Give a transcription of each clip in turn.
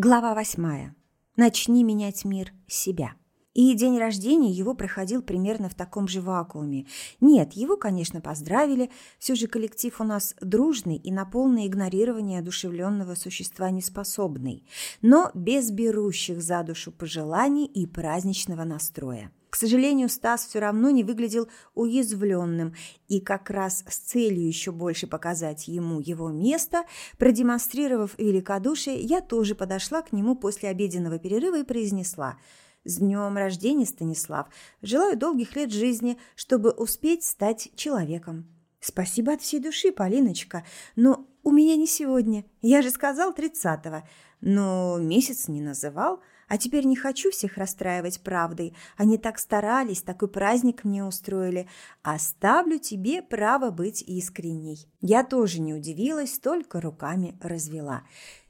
Глава восьмая. Начни менять мир себя. И день рождения его проходил примерно в таком же вакууме. Нет, его, конечно, поздравили, все же коллектив у нас дружный и на полное игнорирование одушевленного существа неспособный, но без берущих за душу пожеланий и праздничного настроя. К сожалению, Стас все равно не выглядел уязвленным, и как раз с целью еще больше показать ему его место, продемонстрировав великодушие, я тоже подошла к нему после обеденного перерыва и произнесла «С днем рождения, Станислав! Желаю долгих лет жизни, чтобы успеть стать человеком». «Спасибо от всей души, Полиночка, но у меня не сегодня. Я же сказал тридцатого, но месяц не называл». А теперь не хочу всех расстраивать правдой. Они так старались, такой праздник мне устроили. Оставлю тебе право быть искренней. Я тоже не удивилась, только руками развела.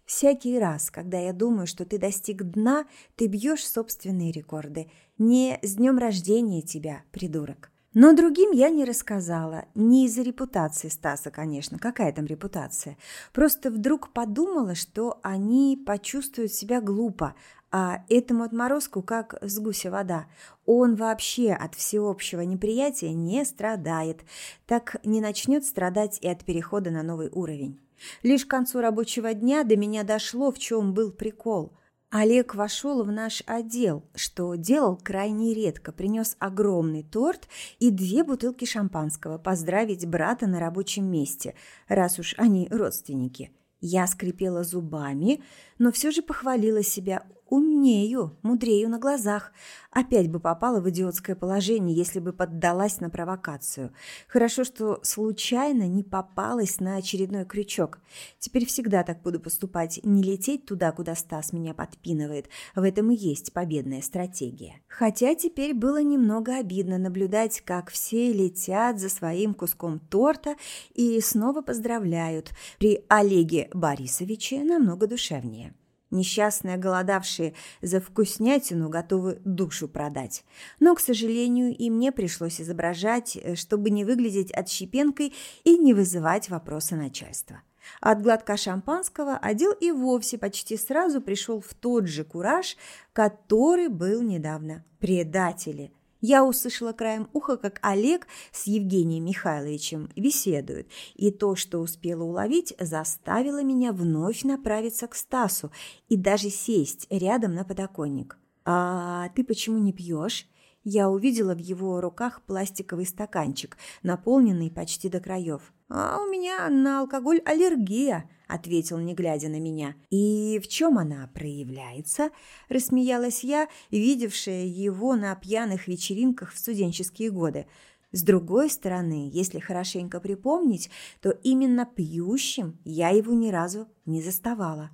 Всякий раз, когда я думаю, что ты достиг дна, ты бьешь собственные рекорды. Не с днем рождения тебя, придурок. Но другим я не рассказала. Не из-за репутации Стаса, конечно. Какая там репутация? Просто вдруг подумала, что они почувствуют себя глупо, а этому отморозку как с гуся вода. Он вообще от всеобщего неприятия не страдает, так не начнет страдать и от перехода на новый уровень. Лишь к концу рабочего дня до меня дошло, в чем был прикол. Олег вошел в наш отдел, что делал крайне редко, принес огромный торт и две бутылки шампанского поздравить брата на рабочем месте, раз уж они родственники. Я скрипела зубами, но все же похвалила себя. Умнею, мудрею на глазах. Опять бы попала в идиотское положение, если бы поддалась на провокацию. Хорошо, что случайно не попалась на очередной крючок. Теперь всегда так буду поступать, не лететь туда, куда Стас меня подпинывает. В этом и есть победная стратегия. Хотя теперь было немного обидно наблюдать, как все летят за своим куском торта и снова поздравляют. При Олеге Борисовиче намного душевнее. Несчастные, голодавшие за вкуснятину, готовы душу продать. Но, к сожалению, и мне пришлось изображать, э, чтобы не выглядеть отщепенкой и не вызывать вопроса начальства. От глотка шампанского отдел и вовсе почти сразу пришел в тот же кураж, который был недавно. Предатели! Я услышала краем уха, как Олег с Евгением Михайловичем беседуют, и то, что успела уловить, заставило меня вновь направиться к Стасу и даже сесть рядом на подоконник. «А ты почему не пьешь?» Я увидела в его руках пластиковый стаканчик, наполненный почти до краев. «А у меня на алкоголь аллергия», – ответил, не глядя на меня. «И в чем она проявляется?» – рассмеялась я, видевшая его на пьяных вечеринках в студенческие годы. С другой стороны, если хорошенько припомнить, то именно пьющим я его ни разу не заставала.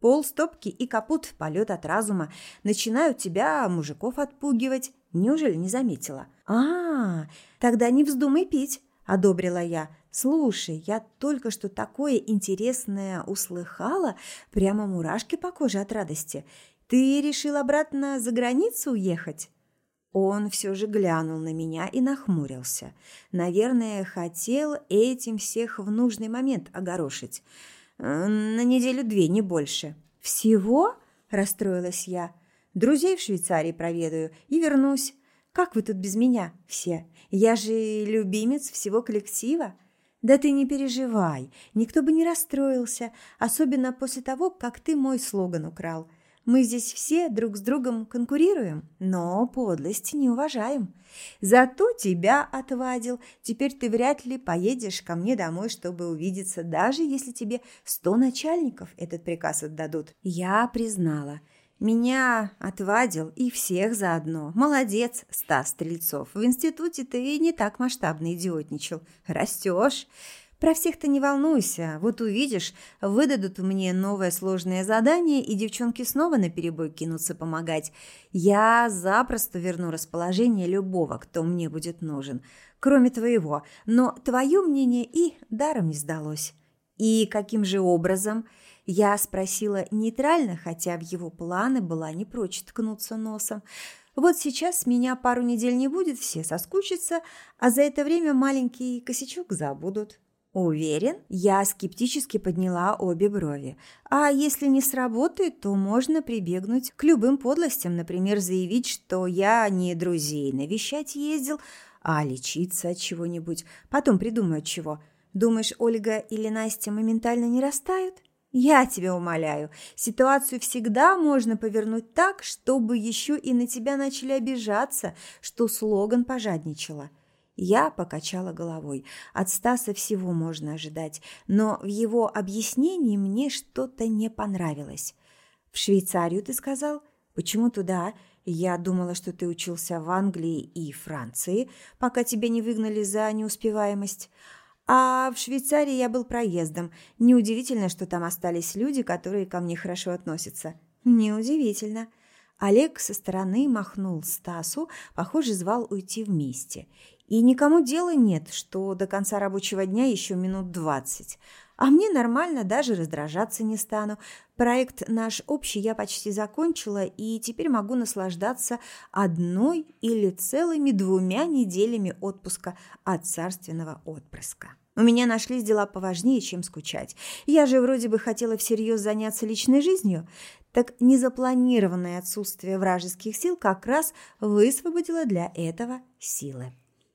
Пол стопки и капут, полет от разума, начинают тебя, мужиков, отпугивать. Неужели не заметила? а, тогда не вздумай пить», – одобрила я – «Слушай, я только что такое интересное услыхала, прямо мурашки по коже от радости. Ты решил обратно за границу уехать?» Он все же глянул на меня и нахмурился. Наверное, хотел этим всех в нужный момент огорошить. «На неделю-две, не больше». «Всего?» – расстроилась я. «Друзей в Швейцарии проведаю и вернусь. Как вы тут без меня все? Я же любимец всего коллектива». «Да ты не переживай, никто бы не расстроился, особенно после того, как ты мой слоган украл. Мы здесь все друг с другом конкурируем, но подлости не уважаем. Зато тебя отвадил, теперь ты вряд ли поедешь ко мне домой, чтобы увидеться, даже если тебе сто начальников этот приказ отдадут». Я признала – меня отвадил и всех заодно. Молодец, Стас Стрельцов. В институте ты не так масштабно идиотничал. Растешь. Про всех-то не волнуйся. Вот увидишь, выдадут мне новое сложное задание, и девчонки снова на перебой кинутся помогать. Я запросто верну расположение любого, кто мне будет нужен, кроме твоего. Но твое мнение и даром не сдалось. И каким же образом – я спросила нейтрально, хотя в его планы была не прочь ткнуться носом. Вот сейчас меня пару недель не будет, все соскучатся, а за это время маленький косячок забудут. Уверен? Я скептически подняла обе брови. А если не сработает, то можно прибегнуть к любым подлостям, например, заявить, что я не друзей навещать ездил, а лечиться от чего-нибудь. Потом придумаю от чего. Думаешь, Ольга или Настя моментально не растают? Я тебя умоляю, ситуацию всегда можно повернуть так, чтобы еще и на тебя начали обижаться, что слоган пожадничала. Я покачала головой. От Стаса всего можно ожидать, но в его объяснении мне что-то не понравилось. «В Швейцарию, ты сказал? Почему туда? Я думала, что ты учился в Англии и Франции, пока тебя не выгнали за неуспеваемость. А в Швейцарии я был проездом. Неудивительно, что там остались люди, которые ко мне хорошо относятся». «Неудивительно». Олег со стороны махнул Стасу, похоже, звал уйти вместе. И никому дела нет, что до конца рабочего дня еще минут двадцать. А мне нормально, даже раздражаться не стану. Проект наш общий я почти закончила, и теперь могу наслаждаться одной или целыми двумя неделями отпуска от царственного отпрыска. У меня нашлись дела поважнее, чем скучать. Я же вроде бы хотела всерьез заняться личной жизнью. Так незапланированное отсутствие вражеских сил как раз высвободило для этого силы.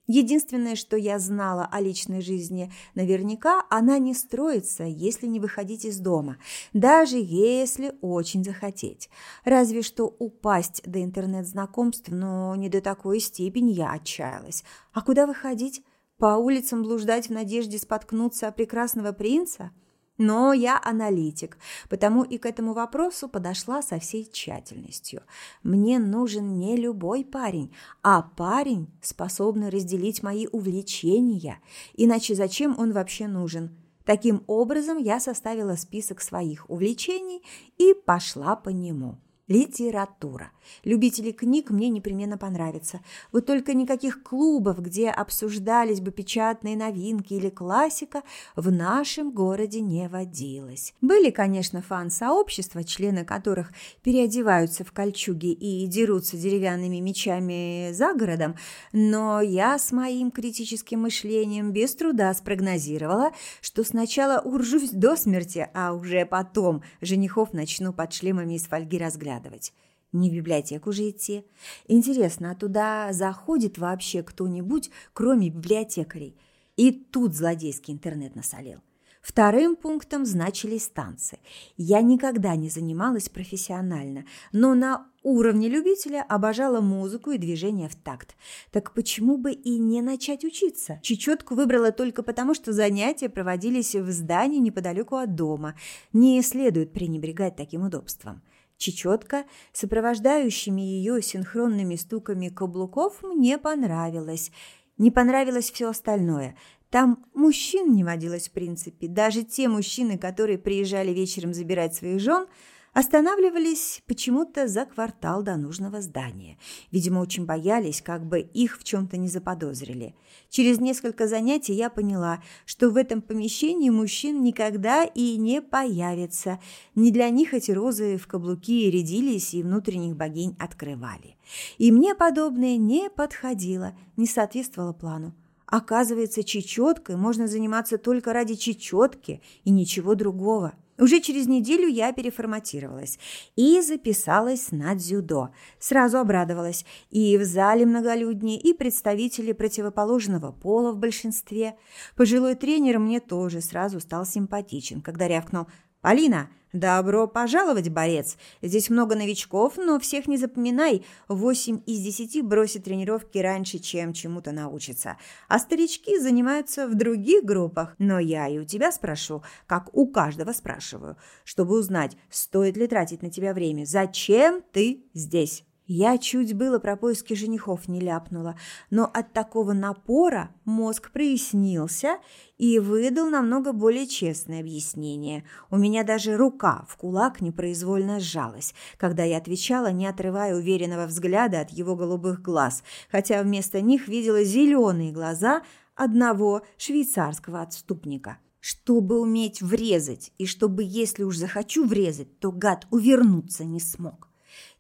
Единственное, что я знала о личной жизни наверняка, она не строится, если не выходить из дома, даже если очень захотеть. Разве что упасть до интернет-знакомств, но не до такой степени я отчаялась. А куда выходить? По улицам блуждать в надежде споткнуться о прекрасного принца – но я аналитик, потому и к этому вопросу подошла со всей тщательностью. Мне нужен не любой парень, а парень, способный разделить мои увлечения. Иначе зачем он вообще нужен? Таким образом, я составила список своих увлечений и пошла по нему. Литература. Любители книг мне непременно понравятся. Вот только никаких клубов, где обсуждались бы печатные новинки или классика, в нашем городе не водилось. Были, конечно, фан-сообщества, члены которых переодеваются в кольчуги и дерутся деревянными мечами за городом, но я с моим критическим мышлением без труда спрогнозировала, что сначала уржусь до смерти, а уже потом женихов начну под шлемами из фольги разглядывать разглядывать. Не в библиотеку же идти. Интересно, а туда заходит вообще кто-нибудь, кроме библиотекарей? И тут злодейский интернет насолил. Вторым пунктом значились танцы. Я никогда не занималась профессионально, но на уровне любителя обожала музыку и движение в такт. Так почему бы и не начать учиться? Чечетку выбрала только потому, что занятия проводились в здании неподалеку от дома. Не следует пренебрегать таким удобством. Чечетка, сопровождающими ее синхронными стуками каблуков, мне понравилась. Не понравилось все остальное. Там мужчин не водилось в принципе. Даже те мужчины, которые приезжали вечером забирать своих жен – Останавливались почему-то за квартал до нужного здания. Видимо, очень боялись, как бы их в чем-то не заподозрили. Через несколько занятий я поняла, что в этом помещении мужчин никогда и не появится. Не для них эти розы в каблуки рядились и внутренних богинь открывали. И мне подобное не подходило, не соответствовало плану. Оказывается, чечеткой можно заниматься только ради чечетки и ничего другого. Уже через неделю я переформатировалась и записалась на дзюдо. Сразу обрадовалась. И в зале многолюднее, и представители противоположного пола в большинстве. Пожилой тренер мне тоже сразу стал симпатичен, когда рявкнул «Полина, «Добро пожаловать, борец! Здесь много новичков, но всех не запоминай. Восемь из десяти бросят тренировки раньше, чем чему-то научатся. А старички занимаются в других группах. Но я и у тебя спрошу, как у каждого спрашиваю, чтобы узнать, стоит ли тратить на тебя время. Зачем ты здесь?» Я чуть было про поиски женихов не ляпнула, но от такого напора мозг прояснился и выдал намного более честное объяснение. У меня даже рука в кулак непроизвольно сжалась, когда я отвечала, не отрывая уверенного взгляда от его голубых глаз, хотя вместо них видела зеленые глаза одного швейцарского отступника. Чтобы уметь врезать, и чтобы, если уж захочу врезать, то гад увернуться не смог.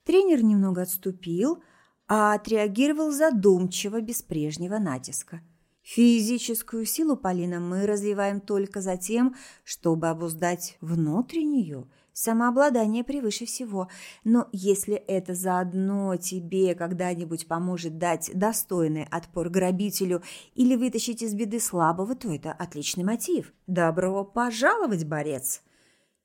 Тренер немного отступил, а отреагировал задумчиво, без прежнего натиска. Физическую силу, Полина, мы развиваем только за тем, чтобы обуздать внутреннюю. Самообладание превыше всего. Но если это заодно тебе когда-нибудь поможет дать достойный отпор грабителю или вытащить из беды слабого, то это отличный мотив. Добро пожаловать, борец!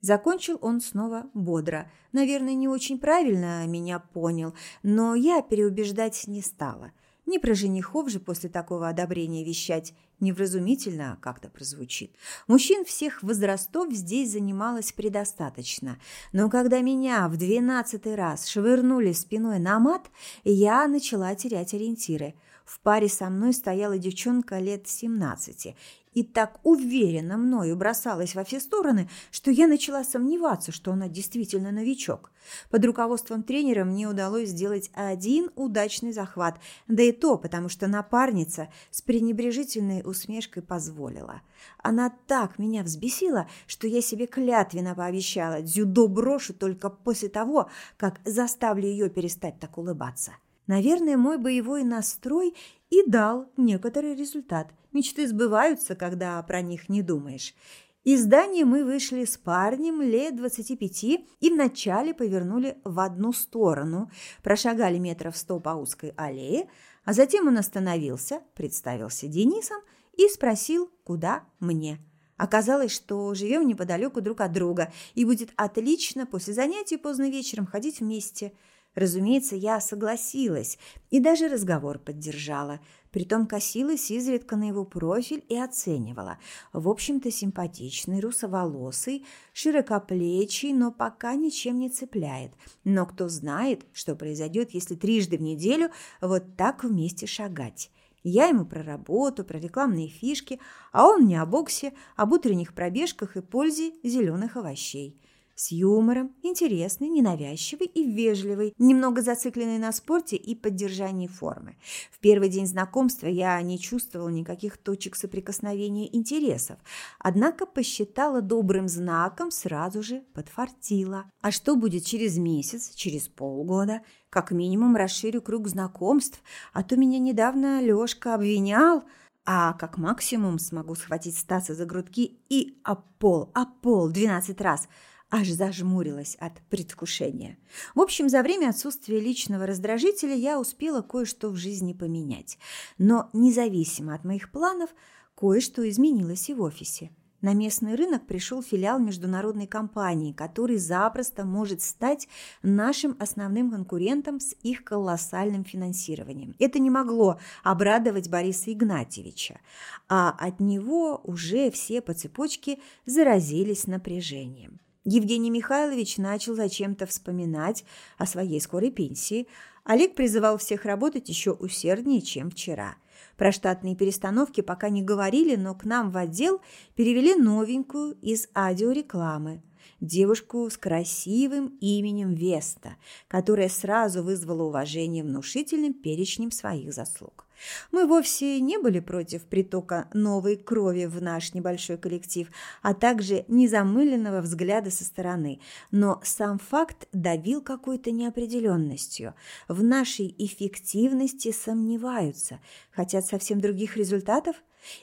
Закончил он снова бодро. Наверное, не очень правильно меня понял, но я переубеждать не стала – не про женихов же после такого одобрения вещать невразумительно как-то прозвучит. Мужчин всех возрастов здесь занималось предостаточно. Но когда меня в двенадцатый раз швырнули спиной на мат, я начала терять ориентиры. В паре со мной стояла девчонка лет семнадцати, и так уверенно мною бросалась во все стороны, что я начала сомневаться, что она действительно новичок. Под руководством тренера мне удалось сделать один удачный захват, да и то, потому что напарница с пренебрежительной усмешкой позволила. Она так меня взбесила, что я себе клятвенно пообещала дзюдо брошу только после того, как заставлю ее перестать так улыбаться. Наверное, мой боевой настрой и дал некоторый результат. Мечты сбываются, когда про них не думаешь. Из здания мы вышли с парнем лет 25 и вначале повернули в одну сторону, прошагали метров сто по узкой аллее, а затем он остановился, представился Денисом и спросил, куда мне. Оказалось, что живем неподалеку друг от друга, и будет отлично после занятий поздно вечером ходить вместе – Разумеется, я согласилась и даже разговор поддержала. Притом косилась изредка на его профиль и оценивала. В общем-то, симпатичный, русоволосый, широкоплечий, но пока ничем не цепляет. Но кто знает, что произойдет, если трижды в неделю вот так вместе шагать. Я ему про работу, про рекламные фишки, а он мне о боксе, об утренних пробежках и пользе зеленых овощей с юмором, интересный, ненавязчивый и вежливый, немного зацикленный на спорте и поддержании формы. В первый день знакомства я не чувствовала никаких точек соприкосновения интересов, однако посчитала добрым знаком сразу же подфартила. А что будет через месяц, через полгода? Как минимум расширю круг знакомств, а то меня недавно Лёшка обвинял – а как максимум смогу схватить Стаса за грудки и о пол, о пол двенадцать раз – аж зажмурилась от предвкушения. В общем, за время отсутствия личного раздражителя я успела кое-что в жизни поменять. Но независимо от моих планов, кое-что изменилось и в офисе. На местный рынок пришел филиал международной компании, который запросто может стать нашим основным конкурентом с их колоссальным финансированием. Это не могло обрадовать Бориса Игнатьевича, а от него уже все по цепочке заразились напряжением. Евгений Михайлович начал зачем-то вспоминать о своей скорой пенсии. Олег призывал всех работать еще усерднее, чем вчера. Про штатные перестановки пока не говорили, но к нам в отдел перевели новенькую из аудиорекламы. Девушку с красивым именем Веста, которая сразу вызвала уважение внушительным перечнем своих заслуг. Мы вовсе не были против притока новой крови в наш небольшой коллектив, а также незамыленного взгляда со стороны. Но сам факт давил какой-то неопределенностью. В нашей эффективности сомневаются, хотят совсем других результатов?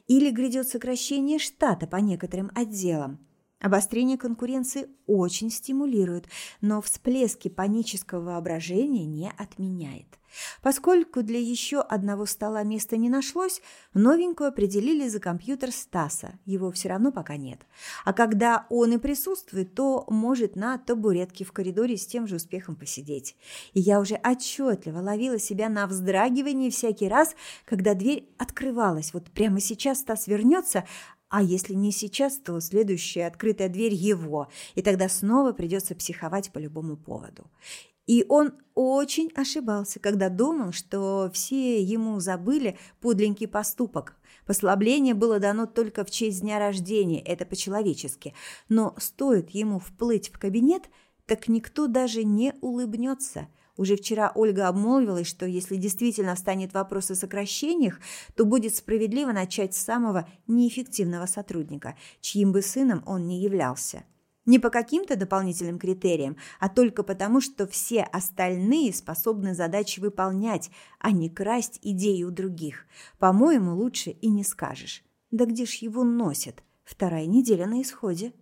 Или грядет сокращение штата по некоторым отделам? Обострение конкуренции очень стимулирует, но всплески панического воображения не отменяет. Поскольку для еще одного стола места не нашлось, новенькую определили за компьютер Стаса, его все равно пока нет. А когда он и присутствует, то может на табуретке в коридоре с тем же успехом посидеть. И я уже отчетливо ловила себя на вздрагивании всякий раз, когда дверь открывалась. Вот прямо сейчас Стас вернется, а если не сейчас, то следующая открытая дверь его, и тогда снова придется психовать по любому поводу. И он очень ошибался, когда думал, что все ему забыли подленький поступок. Послабление было дано только в честь дня рождения, это по-человечески. Но стоит ему вплыть в кабинет, так никто даже не улыбнется – уже вчера Ольга обмолвилась, что если действительно встанет вопрос о сокращениях, то будет справедливо начать с самого неэффективного сотрудника, чьим бы сыном он не являлся. Не по каким-то дополнительным критериям, а только потому, что все остальные способны задачи выполнять, а не красть идеи у других. По-моему, лучше и не скажешь. Да где ж его носят? Вторая неделя на исходе.